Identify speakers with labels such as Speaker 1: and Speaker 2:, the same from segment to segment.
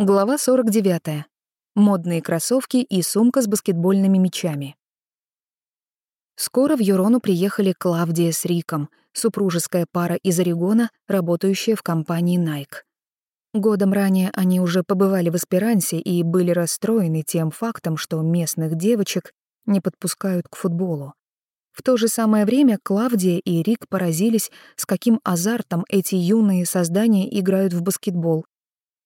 Speaker 1: Глава 49. Модные кроссовки и сумка с баскетбольными мячами. Скоро в Юрону приехали Клавдия с Риком, супружеская пара из Орегона, работающая в компании Nike. Годом ранее они уже побывали в Эсперансе и были расстроены тем фактом, что местных девочек не подпускают к футболу. В то же самое время Клавдия и Рик поразились, с каким азартом эти юные создания играют в баскетбол,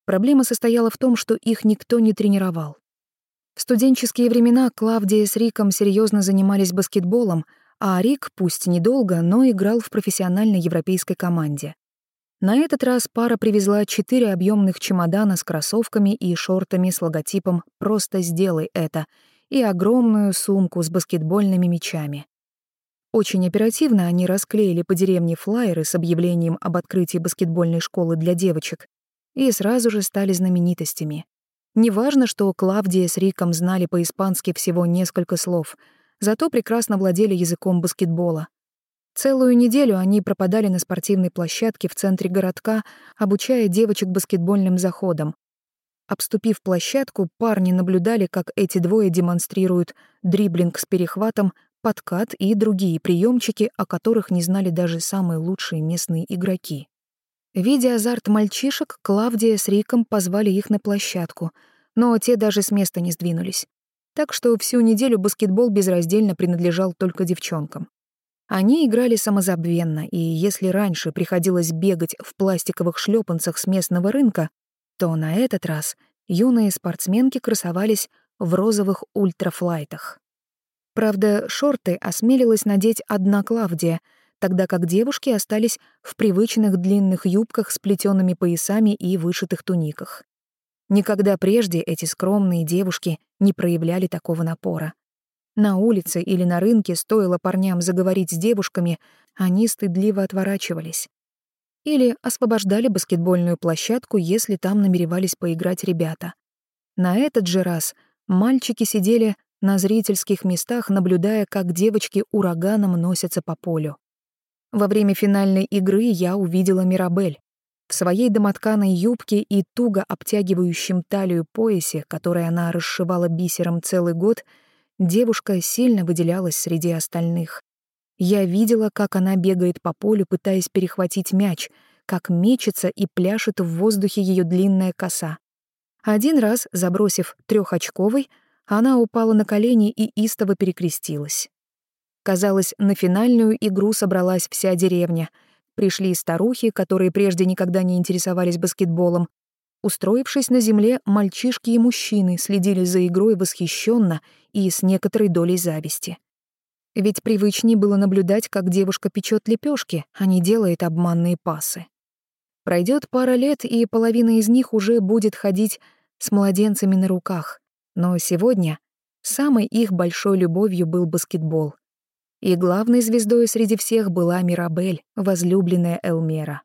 Speaker 1: Проблема состояла в том, что их никто не тренировал. В студенческие времена Клавдия с Риком серьезно занимались баскетболом, а Рик, пусть недолго, но играл в профессиональной европейской команде. На этот раз пара привезла четыре объемных чемодана с кроссовками и шортами с логотипом «Просто сделай это» и огромную сумку с баскетбольными мячами. Очень оперативно они расклеили по деревне флаеры с объявлением об открытии баскетбольной школы для девочек и сразу же стали знаменитостями. Неважно, что Клавдия с Риком знали по-испански всего несколько слов, зато прекрасно владели языком баскетбола. Целую неделю они пропадали на спортивной площадке в центре городка, обучая девочек баскетбольным заходам. Обступив площадку, парни наблюдали, как эти двое демонстрируют дриблинг с перехватом, подкат и другие приемчики, о которых не знали даже самые лучшие местные игроки. Видя азарт мальчишек, Клавдия с Риком позвали их на площадку, но те даже с места не сдвинулись. Так что всю неделю баскетбол безраздельно принадлежал только девчонкам. Они играли самозабвенно, и если раньше приходилось бегать в пластиковых шлепанцах с местного рынка, то на этот раз юные спортсменки красовались в розовых ультрафлайтах. Правда, шорты осмелилась надеть одна Клавдия — тогда как девушки остались в привычных длинных юбках с плетёными поясами и вышитых туниках. Никогда прежде эти скромные девушки не проявляли такого напора. На улице или на рынке стоило парням заговорить с девушками, они стыдливо отворачивались. Или освобождали баскетбольную площадку, если там намеревались поиграть ребята. На этот же раз мальчики сидели на зрительских местах, наблюдая, как девочки ураганом носятся по полю. Во время финальной игры я увидела Мирабель. В своей домотканой юбке и туго обтягивающем талию поясе, который она расшивала бисером целый год, девушка сильно выделялась среди остальных. Я видела, как она бегает по полю, пытаясь перехватить мяч, как мечется и пляшет в воздухе ее длинная коса. Один раз, забросив трехочковый, она упала на колени и истово перекрестилась. Казалось, на финальную игру собралась вся деревня. Пришли старухи, которые прежде никогда не интересовались баскетболом. Устроившись на земле, мальчишки и мужчины следили за игрой восхищенно и с некоторой долей зависти. Ведь привычнее было наблюдать, как девушка печет лепешки, а не делает обманные пасы. Пройдет пара лет, и половина из них уже будет ходить с младенцами на руках. Но сегодня самой их большой любовью был баскетбол. И главной звездой среди всех была Мирабель, возлюбленная Элмера.